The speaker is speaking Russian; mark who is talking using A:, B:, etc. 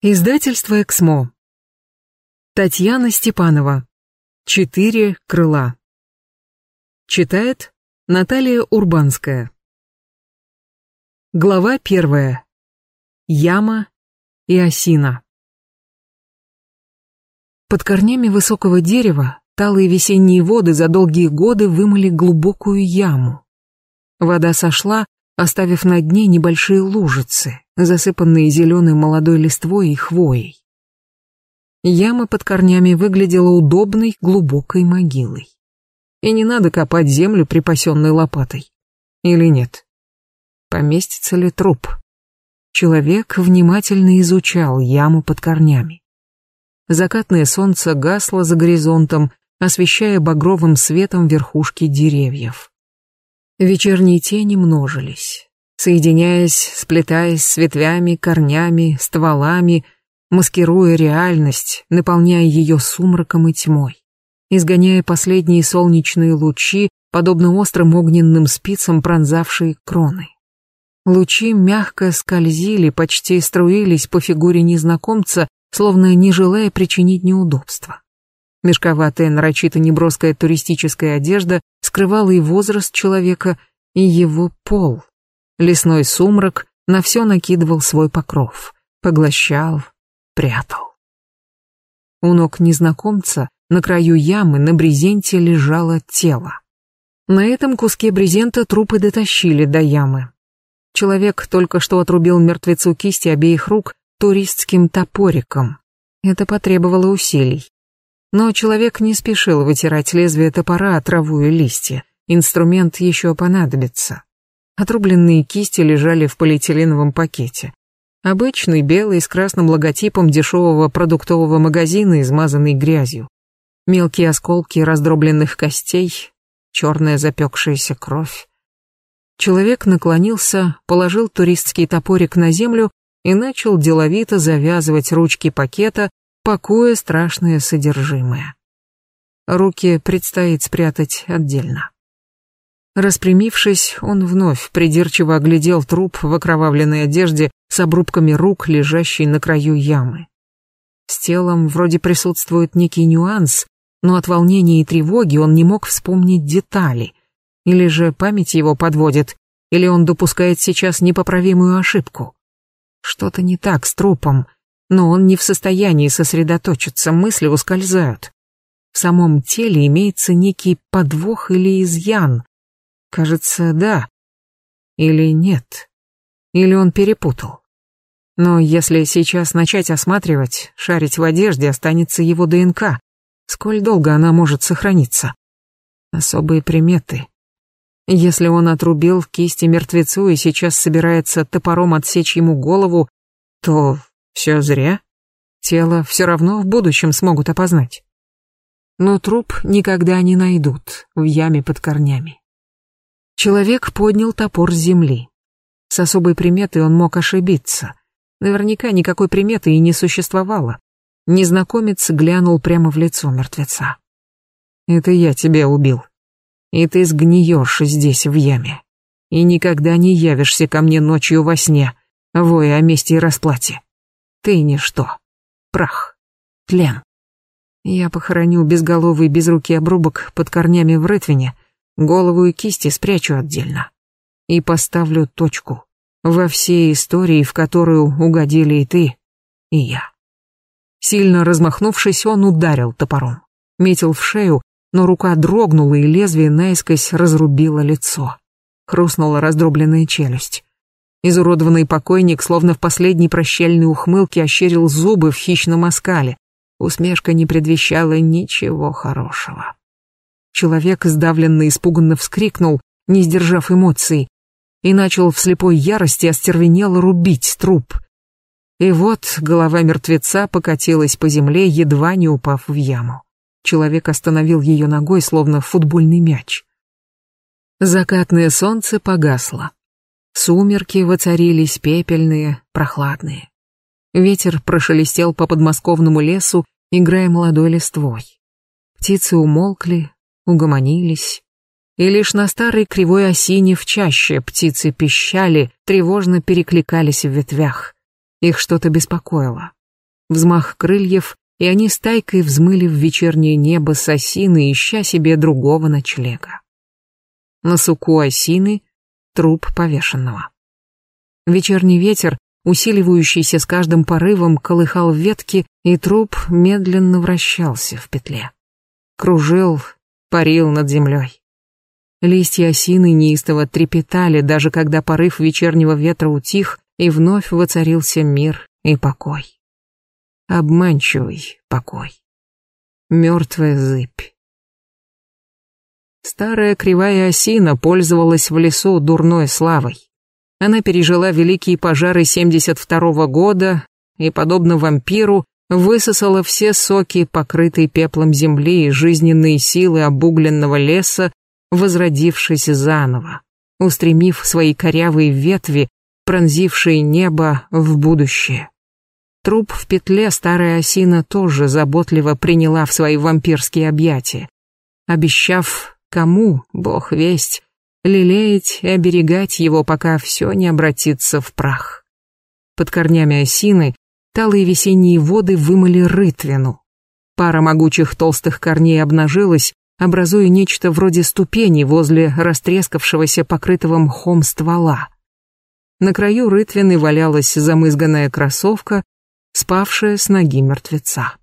A: Издательство «Эксмо». Татьяна Степанова. Четыре крыла. Читает Наталья Урбанская. Глава первая. Яма и осина. Под корнями высокого дерева талые весенние воды за долгие годы вымыли глубокую яму. Вода сошла, оставив на дне небольшие лужицы, засыпанные зеленой молодой листвой и хвоей. Яма под корнями выглядела удобной глубокой могилой. И не надо копать землю, припасенной лопатой. Или нет? Поместится ли труп? Человек внимательно изучал яму под корнями. Закатное солнце гасло за горизонтом, освещая багровым светом верхушки деревьев. Вечерние тени множились, соединяясь, сплетаясь с ветвями, корнями, стволами, маскируя реальность, наполняя ее сумраком и тьмой, изгоняя последние солнечные лучи, подобно острым огненным спицам, пронзавшие кроны. Лучи мягко скользили, почти струились по фигуре незнакомца, словно не желая причинить неудобства. Мешковатая, нарочито неброская туристическая одежда скрывала и возраст человека, и его пол. Лесной сумрак на все накидывал свой покров, поглощал, прятал. У ног незнакомца на краю ямы на брезенте лежало тело. На этом куске брезента трупы дотащили до ямы. Человек только что отрубил мертвецу кисти обеих рук туристским топориком. Это потребовало усилий. Но человек не спешил вытирать лезвие топора от траву и листья. Инструмент еще понадобится. Отрубленные кисти лежали в полиэтиленовом пакете. Обычный белый с красным логотипом дешевого продуктового магазина, измазанный грязью. Мелкие осколки раздробленных костей, черная запекшаяся кровь. Человек наклонился, положил туристский топорик на землю и начал деловито завязывать ручки пакета, пакуя страшное содержимое. Руки предстоит спрятать отдельно. Распрямившись, он вновь придирчиво оглядел труп в окровавленной одежде с обрубками рук, лежащей на краю ямы. С телом вроде присутствует некий нюанс, но от волнения и тревоги он не мог вспомнить детали. Или же память его подводит, или он допускает сейчас непоправимую ошибку. Что-то не так с трупом, но он не в состоянии сосредоточиться, мысли ускользают. В самом теле имеется некий подвох или изъян. Кажется, да. Или нет. Или он перепутал. Но если сейчас начать осматривать, шарить в одежде, останется его ДНК. Сколь долго она может сохраниться? Особые приметы. Если он отрубил кисти мертвецу и сейчас собирается топором отсечь ему голову, то все зря. Тело все равно в будущем смогут опознать. Но труп никогда не найдут в яме под корнями. Человек поднял топор с земли. С особой приметой он мог ошибиться. Наверняка никакой приметы и не существовало. Незнакомец глянул прямо в лицо мертвеца. «Это я тебя убил. И ты сгниешь здесь, в яме. И никогда не явишься ко мне ночью во сне, воя о мести и расплате. Ты ничто. Прах. Тлен. Я похороню безголовый безрукий обрубок под корнями в рытвине, голову и кисти спрячу отдельно. И поставлю точку во всей истории, в которую угодили и ты, и я. Сильно размахнувшись, он ударил топором. Метил в шею, но рука дрогнула, и лезвие наискось разрубило лицо. Хрустнула раздробленная челюсть. Изуродованный покойник, словно в последней прощальной ухмылке, ощерил зубы в хищном оскале. Усмешка не предвещала ничего хорошего. Человек сдавленно испуганно вскрикнул, не сдержав эмоций, и начал в слепой ярости остервенело рубить труп. И вот голова мертвеца покатилась по земле, едва не упав в яму. Человек остановил ее ногой, словно футбольный мяч. Закатное солнце погасло. Сумерки воцарились пепельные, прохладные. Ветер прошелестел по подмосковному лесу, играя молодой листвой. Птицы умолкли, угомонились. И лишь на старой кривой осине в чаще птицы пищали, тревожно перекликались в ветвях. Их что-то беспокоило. взмах крыльев, и они стайкой взмыли в вечернее небо с осины, ища себе другого ночлега. На суку осины труп повешенного. Вечерний ветер, усиливающийся с каждым порывом, колыхал ветки, и труп медленно вращался в петле. Кружил, парил над землей. Листья осины неистово трепетали, даже когда порыв вечернего ветра утих, и вновь воцарился мир и покой. Обманчивый покой. Мертвая зыбь. Старая кривая осина пользовалась в лесу дурной славой. Она пережила великие пожары 72 -го года и, подобно вампиру, высосала все соки, покрытые пеплом земли и жизненные силы обугленного леса, возродившись заново, устремив свои корявые ветви, пронзившие небо в будущее. Труп в петле старая осина тоже заботливо приняла в свои вампирские объятия, обещав Кому, бог весть, лелеять и оберегать его, пока все не обратится в прах. Под корнями осины талые весенние воды вымыли рытвину. Пара могучих толстых корней обнажилась, образуя нечто вроде ступени возле растрескавшегося покрытого мхом ствола. На краю рытвины валялась замызганная кроссовка, спавшая с ноги мертвеца.